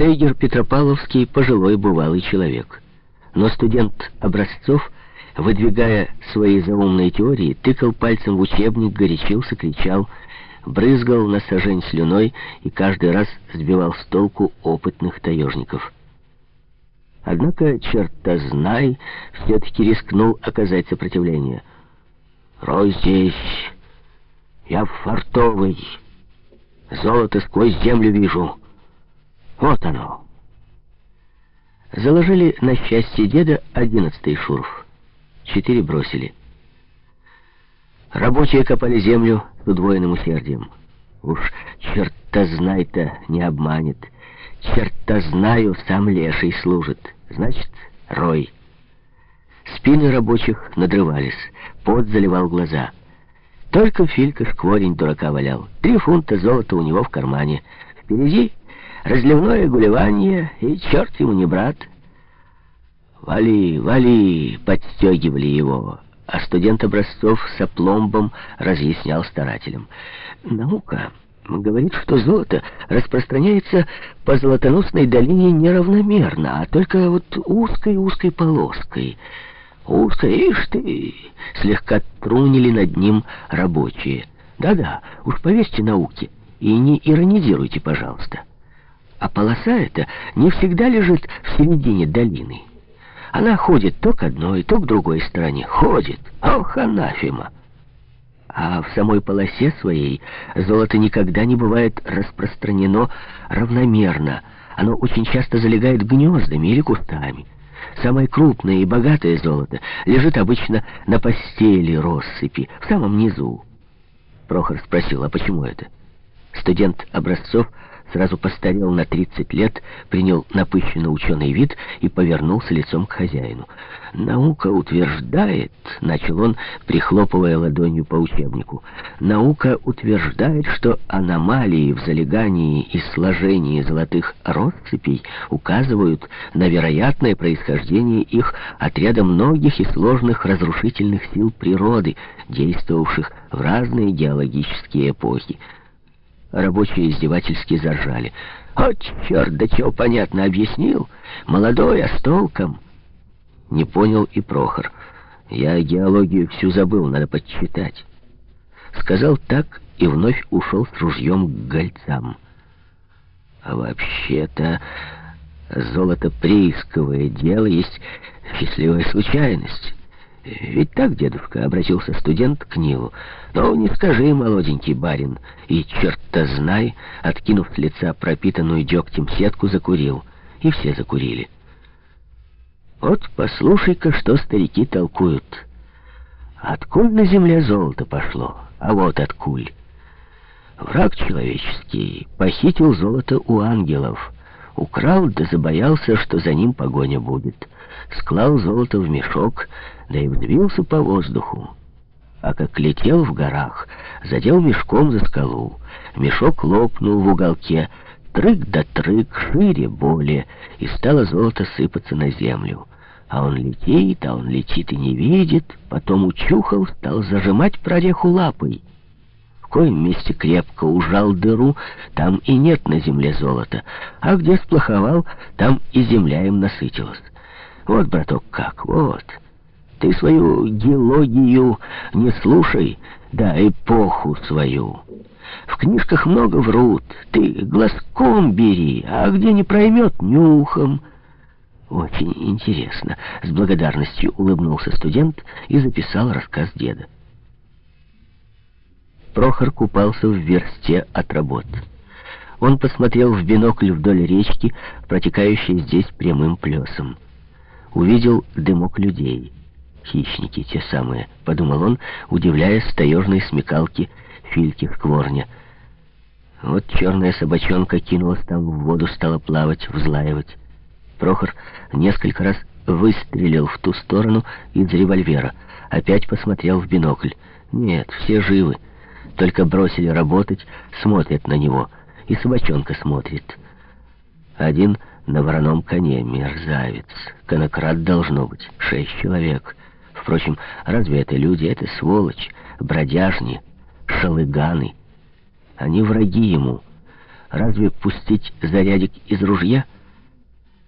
Штейгер Петропавловский пожилой бывалый человек. Но студент Образцов, выдвигая свои заумные теории, тыкал пальцем в учебник, горячился, кричал, брызгал на сажень слюной и каждый раз сбивал с толку опытных таежников. Однако, черта знай, все-таки рискнул оказать сопротивление. «Рой здесь, я фартовый, золото сквозь землю вижу. Вот оно!» Заложили на счастье деда одиннадцатый шурф. Четыре бросили. Рабочие копали землю с удвоенным усердием. Уж черта знай-то не обманет. Черта знаю, сам леший служит. Значит, рой. Спины рабочих надрывались, пот заливал глаза. Только Филька шкворень дурака валял. Три фунта золота у него в кармане. Впереди разливное гулевание, и черт ему не брат. «Вали, вали!» — подстегивали его. А студент образцов с опломбом разъяснял старателям. «Наука говорит, что золото распространяется по золотоносной долине неравномерно, а только вот узкой-узкой полоской. Узкой, ишь ты!» — слегка трунили над ним рабочие. «Да-да, уж поверьте науке и не иронизируйте, пожалуйста». А полоса эта не всегда лежит в середине долины. Она ходит то к одной, то к другой стороне. Ходит. Ох, анафема! А в самой полосе своей золото никогда не бывает распространено равномерно. Оно очень часто залегает гнездами или кустами. Самое крупное и богатое золото лежит обычно на постели россыпи, в самом низу. Прохор спросил, а почему это? Студент Образцов сразу постарел на 30 лет, принял напыщенно ученый вид и повернулся лицом к хозяину. «Наука утверждает», — начал он, прихлопывая ладонью по учебнику, «наука утверждает, что аномалии в залегании и сложении золотых россыпей указывают на вероятное происхождение их от ряда многих и сложных разрушительных сил природы, действовавших в разные геологические эпохи. Рабочие издевательски заржали. «О, черт, да чего понятно объяснил? Молодой, а с толком!» Не понял и Прохор. «Я геологию всю забыл, надо подсчитать». Сказал так и вновь ушел с ружьем к гольцам. «А вообще-то золото приисковое дело есть счастливая случайность». «Ведь так, дедушка?» — обратился студент к Нилу. «Ну, не скажи, молоденький барин». И, черт-то знай, откинув с лица пропитанную дегтем сетку, закурил. И все закурили. Вот послушай-ка, что старики толкуют. Откуль на земле золото пошло? А вот откуль. Враг человеческий похитил золото у ангелов. Украл, да забоялся, что за ним погоня будет. Склал золото в мешок, да и взвился по воздуху. А как летел в горах, задел мешком за скалу. Мешок лопнул в уголке, трык да трык, шире более, и стало золото сыпаться на землю. А он летит, а он летит и не видит, потом учухал, стал зажимать прореху лапой. Коем месте крепко ужал дыру, там и нет на земле золота, а где сплоховал, там и земля им насытилась. Вот, браток, как, вот... Ты свою геологию не слушай, да эпоху свою. В книжках много врут. Ты глазком бери, а где не проймет, нюхом. Очень интересно. С благодарностью улыбнулся студент и записал рассказ деда. Прохор купался в версте от работ. Он посмотрел в бинокль вдоль речки, протекающей здесь прямым плесом. Увидел дымок людей. Хищники те самые, подумал он, удивляясь таежной смекалки Фильки Скворня. Вот черная собачонка кинулась там в воду, стала плавать, взлаивать. Прохор несколько раз выстрелил в ту сторону из револьвера. Опять посмотрел в бинокль. Нет, все живы. Только бросили работать, смотрят на него. И собачонка смотрит. Один на вороном коне, мерзавец. Конократ должно быть. Шесть человек. Впрочем, разве это люди? Это сволочь, бродяжни, шалыганы. Они враги ему. Разве пустить зарядик из ружья —